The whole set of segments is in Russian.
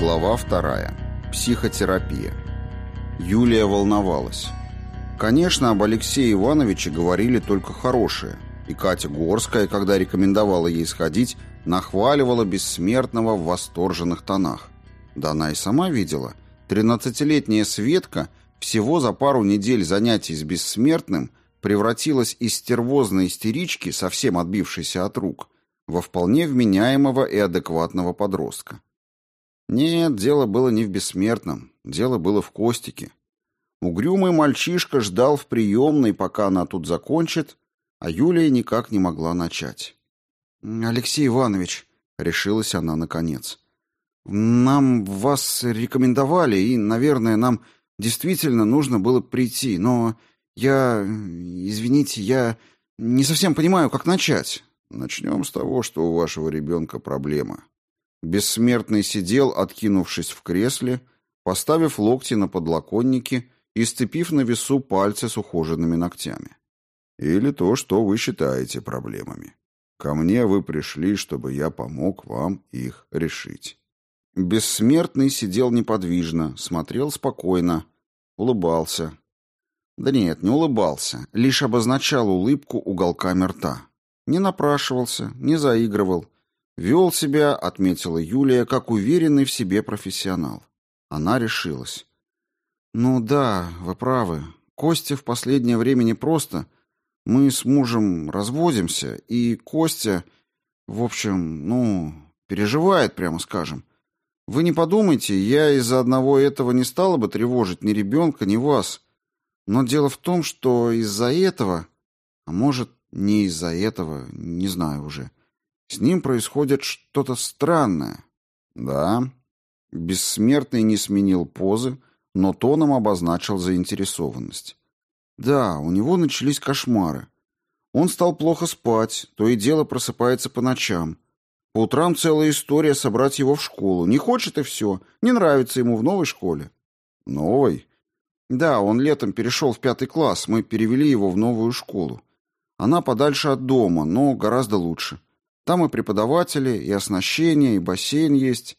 Глава вторая. Психотерапия. Юлия волновалась. Конечно, об Алексее Ивановиче говорили только хорошее, и Катя Горская, когда рекомендовала ей сходить, нахваливала бессмертного в восторженных тонах. Да она и сама видела. Тринадцатилетняя Светка всего за пару недель занятий с бессмертным превратилась из стервозной истерички, совсем отбившейся от рук, во вполне вменяемого и адекватного подростка. Нет, дело было не в бессмертном, дело было в Костике. Угрюмый мальчишка ждал в приемной, пока она тут закончит, а Юлия никак не могла начать. «Алексей Иванович», — решилась она наконец, — «нам вас рекомендовали, и, наверное, нам действительно нужно было прийти, но я... извините, я не совсем понимаю, как начать». «Начнем с того, что у вашего ребенка проблема», Бессмертный сидел, откинувшись в кресле, поставив локти на подлокотники и сцепив на весу пальцы с ухоженными ногтями. Или то, что вы считаете проблемами. Ко мне вы пришли, чтобы я помог вам их решить. Бессмертный сидел неподвижно, смотрел спокойно, улыбался. Да нет, не улыбался, лишь обозначал улыбку уголками рта. Не напрашивался, не заигрывал, Вел себя, отметила Юлия, как уверенный в себе профессионал. Она решилась. «Ну да, вы правы. Костя в последнее время не просто. Мы с мужем разводимся, и Костя, в общем, ну, переживает, прямо скажем. Вы не подумайте, я из-за одного этого не стала бы тревожить ни ребенка, ни вас. Но дело в том, что из-за этого, а может, не из-за этого, не знаю уже, с ним происходит что-то странное. Да. Бессмертный не сменил позы, но тоном обозначил заинтересованность. Да, у него начались кошмары. Он стал плохо спать, то и дело просыпается по ночам. По утрам целая история собрать его в школу. Не хочет и все. Не нравится ему в новой школе. Новой? Да, он летом перешел в пятый класс. Мы перевели его в новую школу. Она подальше от дома, но гораздо лучше. Там и преподаватели, и оснащение, и бассейн есть.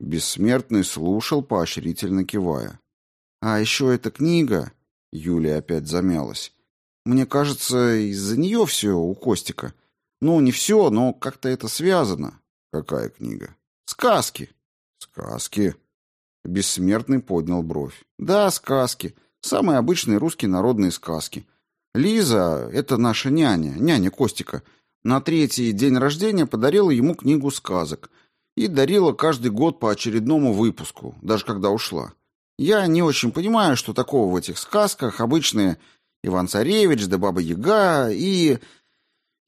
Бессмертный слушал, поощрительно кивая. А еще эта книга... Юлия опять замялась. Мне кажется, из-за нее все у Костика. Ну, не все, но как-то это связано. Какая книга? Сказки. Сказки? Бессмертный поднял бровь. Да, сказки. Самые обычные русские народные сказки. Лиза — это наша няня, няня Костика — на третий день рождения подарила ему книгу сказок и дарила каждый год по очередному выпуску, даже когда ушла. Я не очень понимаю, что такого в этих сказках, обычные Иван-Царевич да Баба-Яга и...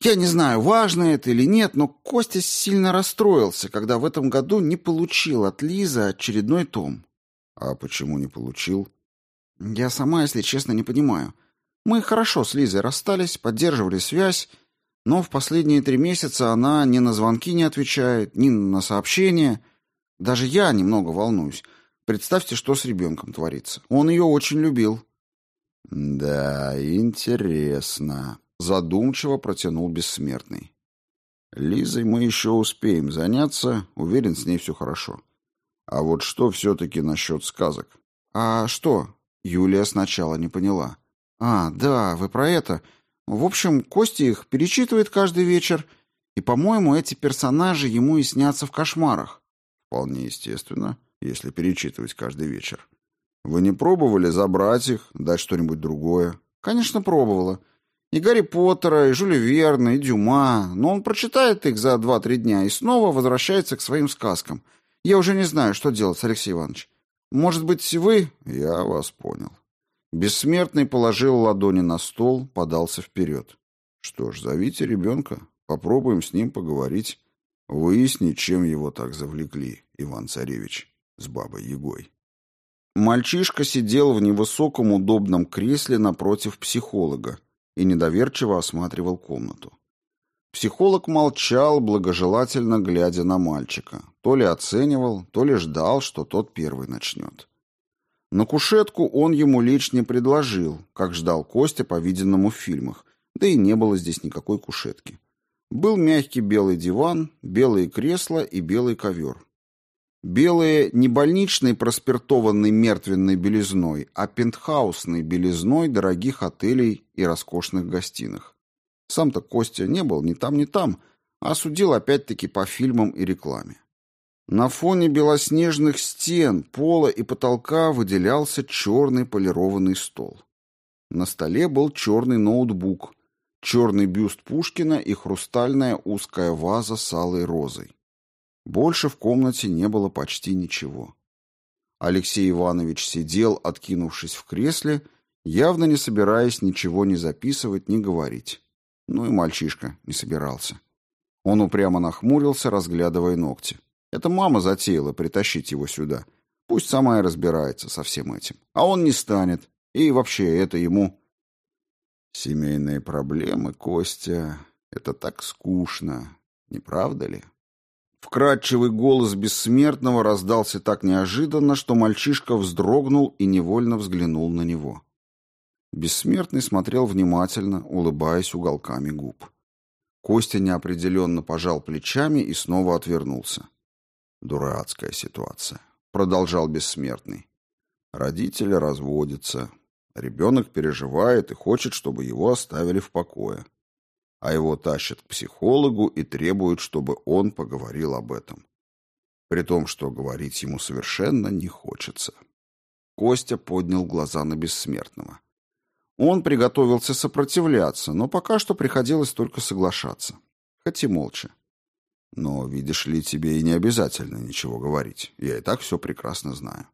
Я не знаю, важно это или нет, но Костя сильно расстроился, когда в этом году не получил от Лизы очередной том. А почему не получил? Я сама, если честно, не понимаю. Мы хорошо с Лизой расстались, поддерживали связь, но в последние три месяца она ни на звонки не отвечает, ни на сообщения. Даже я немного волнуюсь. Представьте, что с ребенком творится. Он ее очень любил. Да, интересно. Задумчиво протянул бессмертный. Лизой мы еще успеем заняться, уверен, с ней все хорошо. А вот что все-таки насчет сказок? А что? Юлия сначала не поняла. А, да, вы про это. В общем, Костя их перечитывает каждый вечер, и, по-моему, эти персонажи ему и снятся в кошмарах. Вполне естественно, если перечитывать каждый вечер. Вы не пробовали забрать их, дать что-нибудь другое? Конечно, пробовала. И Гарри Поттера, и Жюля Верна, и Дюма. Но он прочитает их за два-три дня и снова возвращается к своим сказкам. Я уже не знаю, что делать, Алексей Иванович. Может быть, вы... Я вас понял. Бессмертный положил ладони на стол, подался вперед. Что ж, зовите ребенка, попробуем с ним поговорить, выяснить, чем его так завлекли, Иван-Царевич, с бабой Егой. Мальчишка сидел в невысоком удобном кресле напротив психолога и недоверчиво осматривал комнату. Психолог молчал, благожелательно глядя на мальчика. То ли оценивал, то ли ждал, что тот первый начнет. На кушетку он ему лечь не предложил, как ждал Костя, по-виденному, в фильмах, да и не было здесь никакой кушетки. Был мягкий белый диван, белые кресла и белый ковер. Белые не больничной проспиртованной мертвенной белизной, а пентхаусной белизной дорогих отелей и роскошных гостиных. Сам-то Костя не был ни там, ни там, а судил опять-таки по фильмам и рекламе. На фоне белоснежных стен, пола и потолка выделялся черный полированный стол. На столе был черный ноутбук, черный бюст Пушкина и хрустальная узкая ваза с алой розой. Больше в комнате не было почти ничего. Алексей Иванович сидел, откинувшись в кресле, явно не собираясь ничего ни записывать, ни говорить. Ну и мальчишка не собирался. Он упрямо нахмурился, разглядывая ногти. Это мама затеяла притащить его сюда. Пусть сама и разбирается со всем этим. А он не станет. И вообще, это ему... Семейные проблемы, Костя, это так скучно, не правда ли? Вкрадчивый голос бессмертного раздался так неожиданно, что мальчишка вздрогнул и невольно взглянул на него. Бессмертный смотрел внимательно, улыбаясь уголками губ. Костя неопределенно пожал плечами и снова отвернулся. «Дурацкая ситуация», — продолжал Бессмертный. «Родители разводятся. Ребенок переживает и хочет, чтобы его оставили в покое а его тащат к психологу и требуют, чтобы он поговорил об этом. При том, что говорить ему совершенно не хочется. Костя поднял глаза на бессмертного. Он приготовился сопротивляться, но пока что приходилось только соглашаться. Хоть и молча. Но, видишь ли, тебе и не обязательно ничего говорить. Я и так все прекрасно знаю.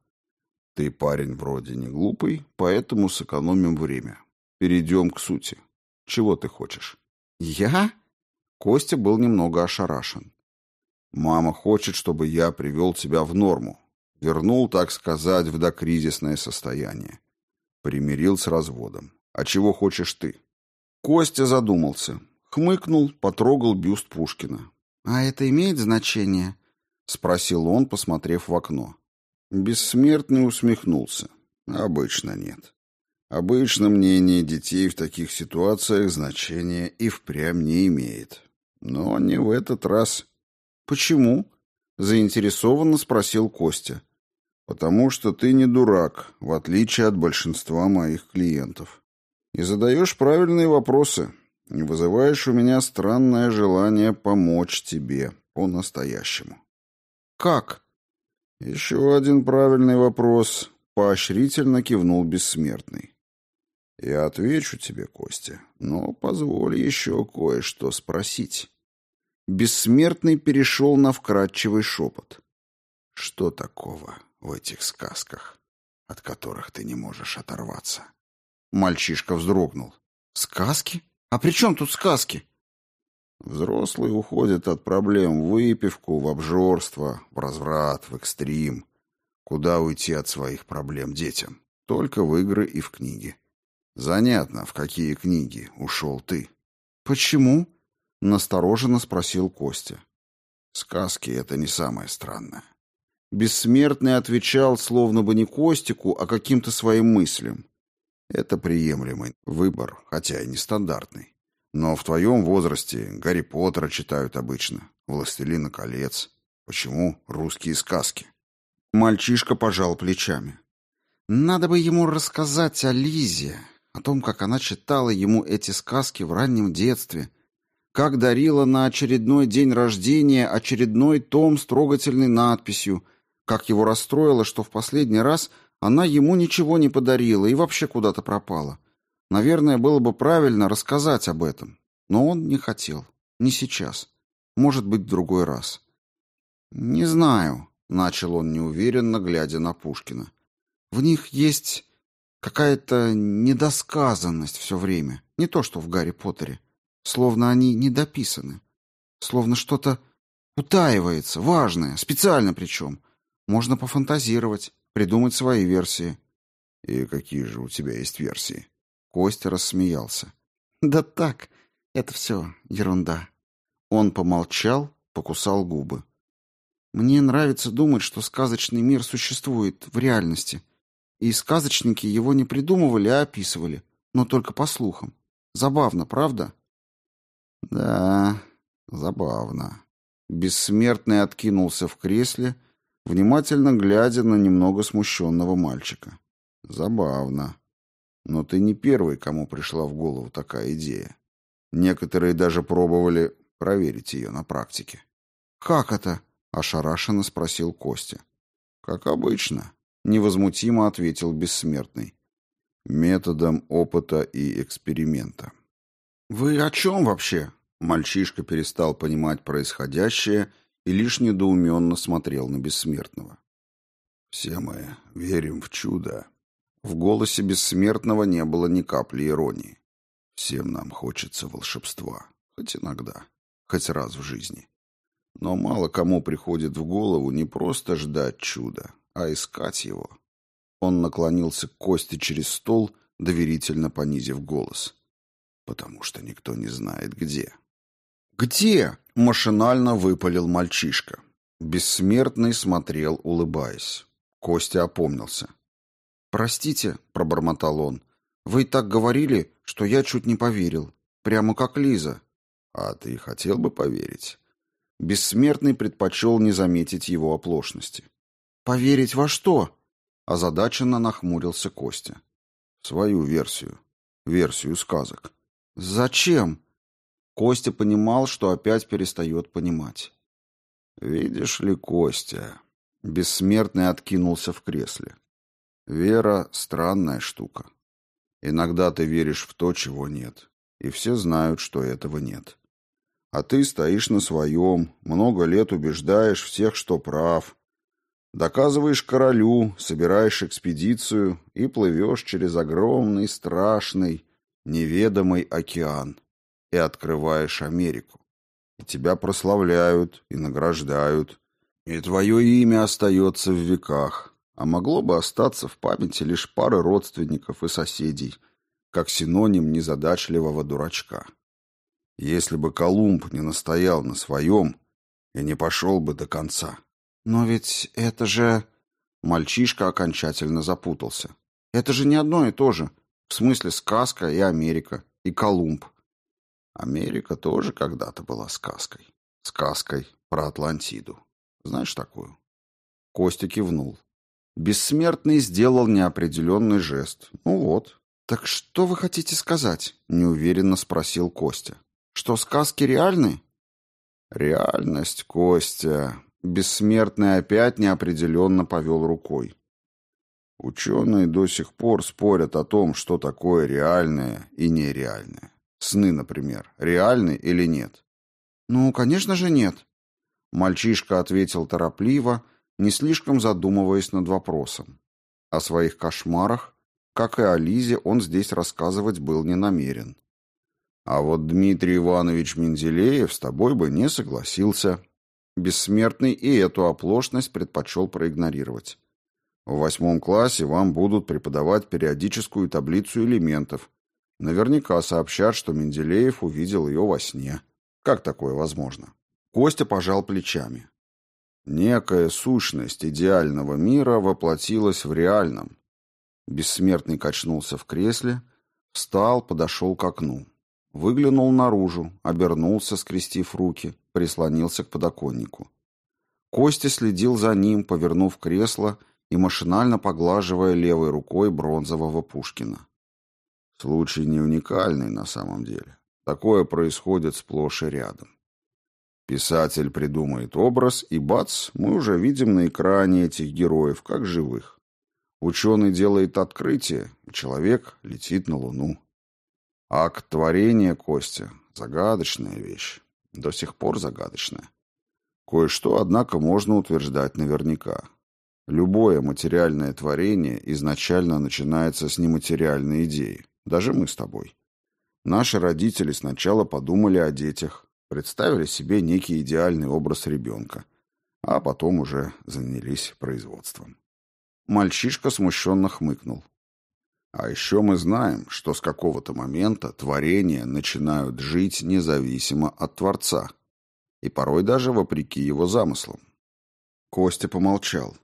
Ты парень вроде не глупый, поэтому сэкономим время. Перейдем к сути. Чего ты хочешь? «Я?» Костя был немного ошарашен. «Мама хочет, чтобы я привел тебя в норму. Вернул, так сказать, в докризисное состояние. Примирил с разводом. А чего хочешь ты?» Костя задумался. Хмыкнул, потрогал бюст Пушкина. «А это имеет значение?» — спросил он, посмотрев в окно. Бессмертный усмехнулся. «Обычно нет. Обычно мнение детей в таких ситуациях значения и впрямь не имеет. Но не в этот раз. Почему? заинтересованно спросил Костя. Потому что ты не дурак, в отличие от большинства моих клиентов. И задаешь правильные вопросы. И вызываешь у меня странное желание помочь тебе по-настоящему. Как? Еще один правильный вопрос, поощрительно кивнул бессмертный. Я отвечу тебе, Костя, но позволь еще кое-что спросить. Бессмертный перешел на вкрадчивый шепот. Что такого в этих сказках, от которых ты не можешь оторваться? Мальчишка вздрогнул. Сказки? А при чем тут сказки? Взрослые уходят от проблем в выпивку, в обжорство, в разврат, в экстрим. Куда уйти от своих проблем детям? Только в игры и в книги. Занятно, в какие книги ушел ты. Почему? Настороженно спросил Костя. Сказки — это не самое странное. Бессмертный отвечал словно бы не Костику, а каким-то своим мыслям. Это приемлемый выбор, хотя и нестандартный. Но в твоем возрасте Гарри Поттера читают обычно, «Властелина колец». Почему русские сказки? Мальчишка пожал плечами. Надо бы ему рассказать о Лизе, о том, как она читала ему эти сказки в раннем детстве, как дарила на очередной день рождения очередной том с трогательной надписью, как его расстроило, что в последний раз она ему ничего не подарила и вообще куда-то пропала. Наверное, было бы правильно рассказать об этом, но он не хотел. Не сейчас. Может быть, в другой раз. «Не знаю», — начал он неуверенно, глядя на Пушкина. «В них есть Какая-то недосказанность все время. Не то, что в Гарри Поттере. Словно они недописаны. Словно что-то утаивается, важное, специально причем. Можно пофантазировать, придумать свои версии. И какие же у тебя есть версии? Костя рассмеялся. Да так, это все ерунда. Он помолчал, покусал губы. Мне нравится думать, что сказочный мир существует в реальности — и сказочники его не придумывали, а описывали, но только по слухам. Забавно, правда? Да, забавно. Бессмертный откинулся в кресле, внимательно глядя на немного смущенного мальчика. Забавно. Но ты не первый, кому пришла в голову такая идея. Некоторые даже пробовали проверить ее на практике. «Как это?» — ошарашенно спросил Костя. «Как обычно», — невозмутимо ответил бессмертный. «Методом опыта и эксперимента». «Вы о чем вообще?» Мальчишка перестал понимать происходящее и лишь недоуменно смотрел на бессмертного. «Все мы верим в чудо». В голосе бессмертного не было ни капли иронии. «Всем нам хочется волшебства, хоть иногда, хоть раз в жизни. Но мало кому приходит в голову не просто ждать чуда, а искать его». Он наклонился к Косте через стол, доверительно понизив голос. «Потому что никто не знает, где». «Где?» — машинально выпалил мальчишка. Бессмертный смотрел, улыбаясь. Костя опомнился. «Простите», — пробормотал он, — «вы так говорили, что я чуть не поверил. Прямо как Лиза». «А ты хотел бы поверить?» Бессмертный предпочел не заметить его оплошности. «Поверить во что?» — озадаченно нахмурился Костя. «Свою версию. Версию сказок». «Зачем?» Костя понимал, что опять перестает понимать. «Видишь ли, Костя...» Бессмертный откинулся в кресле. «Вера — странная штука. Иногда ты веришь в то, чего нет, и все знают, что этого нет. А ты стоишь на своем, много лет убеждаешь всех, что прав, доказываешь королю, собираешь экспедицию и плывешь через огромный, страшный, неведомый океан и открываешь Америку. И тебя прославляют и награждают, и твое имя остается в веках, а могло бы остаться в памяти лишь пары родственников и соседей, как синоним незадачливого дурачка. Если бы Колумб не настоял на своем и не пошел бы до конца. Но ведь это же... Мальчишка окончательно запутался. Это же не одно и то же. В смысле сказка и Америка, и Колумб. Америка тоже когда-то была сказкой. Сказкой про Атлантиду. Знаешь такую? Костя кивнул. Бессмертный сделал неопределенный жест. Ну вот. Так что вы хотите сказать? Неуверенно спросил Костя. Что сказки реальны? Реальность, Костя. Бессмертный опять неопределенно повел рукой. Ученые до сих пор спорят о том, что такое реальное и нереальное. Сны, например, реальны или нет? Ну, конечно же, нет. Мальчишка ответил торопливо, не слишком задумываясь над вопросом. О своих кошмарах, как и о Лизе, он здесь рассказывать был не намерен. А вот Дмитрий Иванович Менделеев с тобой бы не согласился. Бессмертный и эту оплошность предпочел проигнорировать. В восьмом классе вам будут преподавать периодическую таблицу элементов, Наверняка сообщат, что Менделеев увидел ее во сне. Как такое возможно? Костя пожал плечами. Некая сущность идеального мира воплотилась в реальном. Бессмертный качнулся в кресле, встал, подошел к окну. Выглянул наружу, обернулся, скрестив руки, прислонился к подоконнику. Костя следил за ним, повернув кресло и машинально поглаживая левой рукой бронзового Пушкина. Случай не уникальный на самом деле. Такое происходит сплошь и рядом. Писатель придумает образ, и бац, мы уже видим на экране этих героев как живых. Ученый делает открытие, человек летит на Луну. Акт творения, Костя, загадочная вещь. До сих пор загадочная. Кое-что, однако, можно утверждать наверняка. Любое материальное творение изначально начинается с нематериальной идеи. Даже мы с тобой. Наши родители сначала подумали о детях, представили себе некий идеальный образ ребенка, а потом уже занялись производством. Мальчишка смущенно хмыкнул. А еще мы знаем, что с какого-то момента творения начинают жить независимо от Творца, и порой даже вопреки его замыслам. Костя помолчал.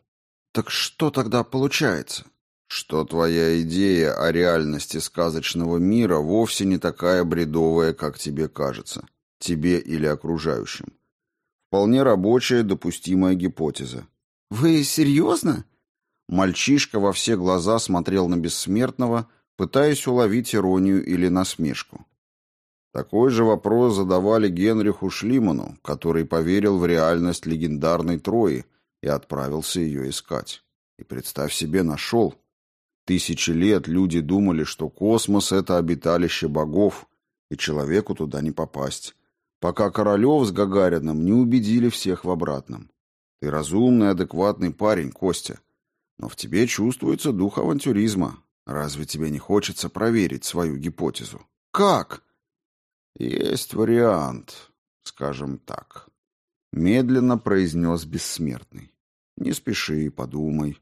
«Так что тогда получается? Что твоя идея о реальности сказочного мира вовсе не такая бредовая, как тебе кажется, тебе или окружающим. Вполне рабочая допустимая гипотеза. Вы серьезно?» Мальчишка во все глаза смотрел на бессмертного, пытаясь уловить иронию или насмешку. Такой же вопрос задавали Генриху Шлиману, который поверил в реальность легендарной Трои и отправился ее искать. И, представь себе, нашел. Тысячи лет люди думали, что космос — это обиталище богов, и человеку туда не попасть, пока Королев с Гагарином не убедили всех в обратном. Ты разумный, адекватный парень, Костя. Но в тебе чувствуется дух авантюризма. Разве тебе не хочется проверить свою гипотезу? Как? Есть вариант, скажем так. Медленно произнес бессмертный. Не спеши, подумай.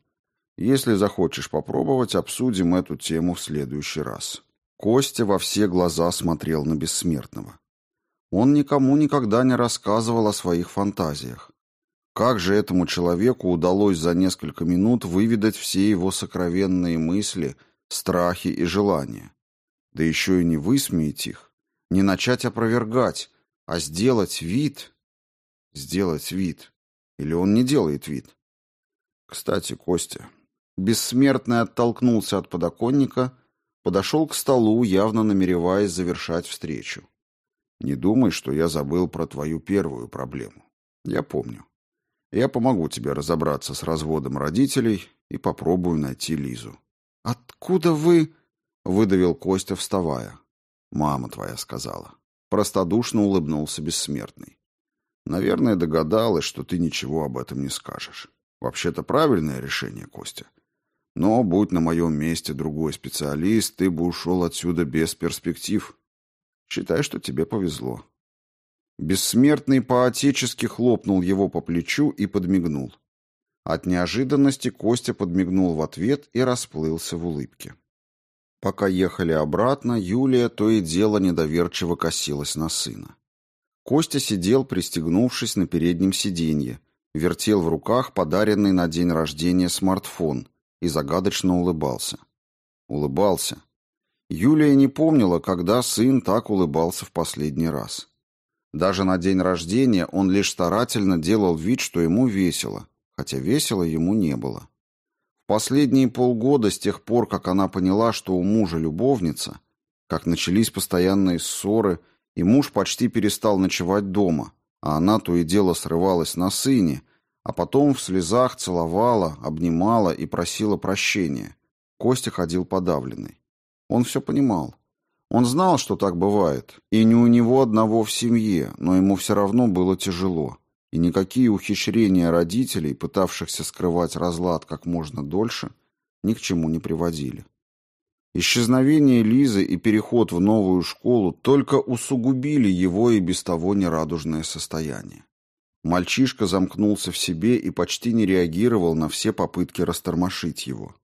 Если захочешь попробовать, обсудим эту тему в следующий раз. Костя во все глаза смотрел на бессмертного. Он никому никогда не рассказывал о своих фантазиях. Как же этому человеку удалось за несколько минут выведать все его сокровенные мысли, страхи и желания? Да еще и не высмеять их, не начать опровергать, а сделать вид... Сделать вид. Или он не делает вид? Кстати, Костя. Бессмертный оттолкнулся от подоконника, подошел к столу, явно намереваясь завершать встречу. Не думай, что я забыл про твою первую проблему. Я помню. Я помогу тебе разобраться с разводом родителей и попробую найти Лизу. Откуда вы? выдавил Костя, вставая. Мама твоя сказала. Простодушно улыбнулся бессмертный. Наверное, догадалась, что ты ничего об этом не скажешь. Вообще-то правильное решение, Костя. Но будь на моем месте другой специалист, ты бы ушел отсюда без перспектив. Считай, что тебе повезло. Бессмертный поотечески хлопнул его по плечу и подмигнул. От неожиданности Костя подмигнул в ответ и расплылся в улыбке. Пока ехали обратно, Юлия то и дело недоверчиво косилась на сына. Костя сидел, пристегнувшись на переднем сиденье, вертел в руках подаренный на день рождения смартфон и загадочно улыбался. Улыбался. Юлия не помнила, когда сын так улыбался в последний раз. Даже на день рождения он лишь старательно делал вид, что ему весело, хотя весело ему не было. В последние полгода, с тех пор, как она поняла, что у мужа любовница, как начались постоянные ссоры, и муж почти перестал ночевать дома, а она то и дело срывалась на сыне, а потом в слезах целовала, обнимала и просила прощения. Костя ходил подавленный. Он все понимал. Он знал, что так бывает, и не у него одного в семье, но ему все равно было тяжело, и никакие ухищрения родителей, пытавшихся скрывать разлад как можно дольше, ни к чему не приводили. Исчезновение Лизы и переход в новую школу только усугубили его и без того нерадужное состояние. Мальчишка замкнулся в себе и почти не реагировал на все попытки растормошить его.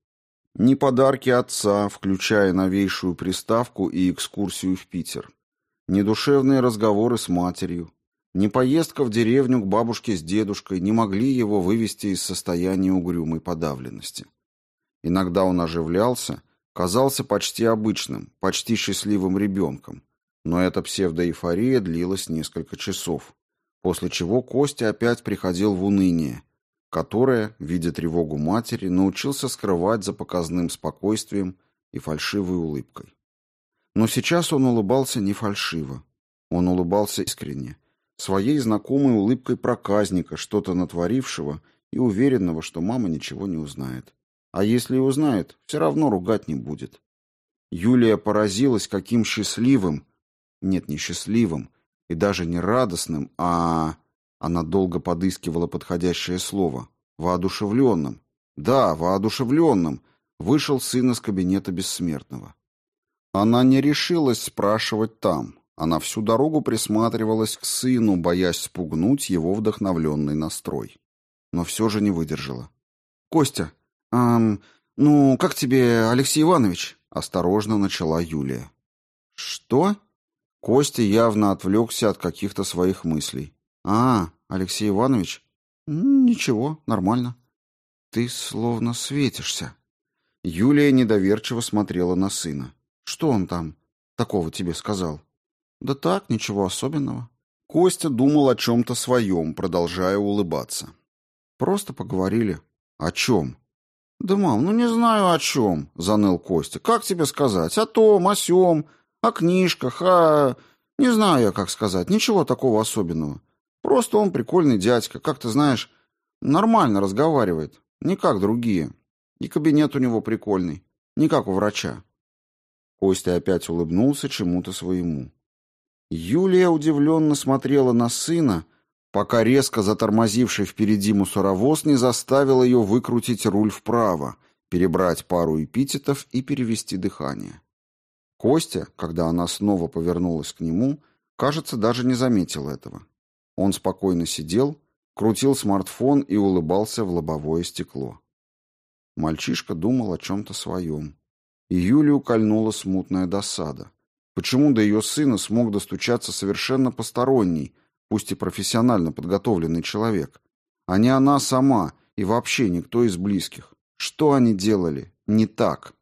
Ни подарки отца, включая новейшую приставку и экскурсию в Питер. Ни душевные разговоры с матерью. Ни поездка в деревню к бабушке с дедушкой не могли его вывести из состояния угрюмой подавленности. Иногда он оживлялся, казался почти обычным, почти счастливым ребенком. Но эта псевдоэйфория длилась несколько часов, после чего Костя опять приходил в уныние, которое, видя тревогу матери, научился скрывать за показным спокойствием и фальшивой улыбкой. Но сейчас он улыбался не фальшиво. Он улыбался искренне, своей знакомой улыбкой проказника, что-то натворившего и уверенного, что мама ничего не узнает. А если и узнает, все равно ругать не будет. Юлия поразилась, каким счастливым, нет, не счастливым, и даже не радостным, а она долго подыскивала подходящее слово. Воодушевленным. Да, воодушевленным. Вышел сын из кабинета бессмертного. Она не решилась спрашивать там. Она всю дорогу присматривалась к сыну, боясь спугнуть его вдохновленный настрой. Но все же не выдержала. «Костя, эм, ну, как тебе Алексей Иванович?» Осторожно начала Юлия. «Что?» Костя явно отвлекся от каких-то своих мыслей. «А, Алексей Иванович? Ничего, нормально. Ты словно светишься». Юлия недоверчиво смотрела на сына. «Что он там такого тебе сказал?» «Да так, ничего особенного». Костя думал о чем-то своем, продолжая улыбаться. Просто поговорили. О чем? Да, мам, ну не знаю о чем, заныл Костя. Как тебе сказать? О том, о сём, о книжках, о... Не знаю я, как сказать. Ничего такого особенного. Просто он прикольный дядька, как ты знаешь, нормально разговаривает. Не как другие. И кабинет у него прикольный. Не как у врача. Костя опять улыбнулся чему-то своему. Юлия удивленно смотрела на сына, пока резко затормозивший впереди мусоровоз не заставил ее выкрутить руль вправо, перебрать пару эпитетов и перевести дыхание. Костя, когда она снова повернулась к нему, кажется, даже не заметил этого. Он спокойно сидел, крутил смартфон и улыбался в лобовое стекло. Мальчишка думал о чем-то своем. И Юлию кольнула смутная досада. Почему до ее сына смог достучаться совершенно посторонний, пусть и профессионально подготовленный человек, а не она сама и вообще никто из близких? Что они делали не так?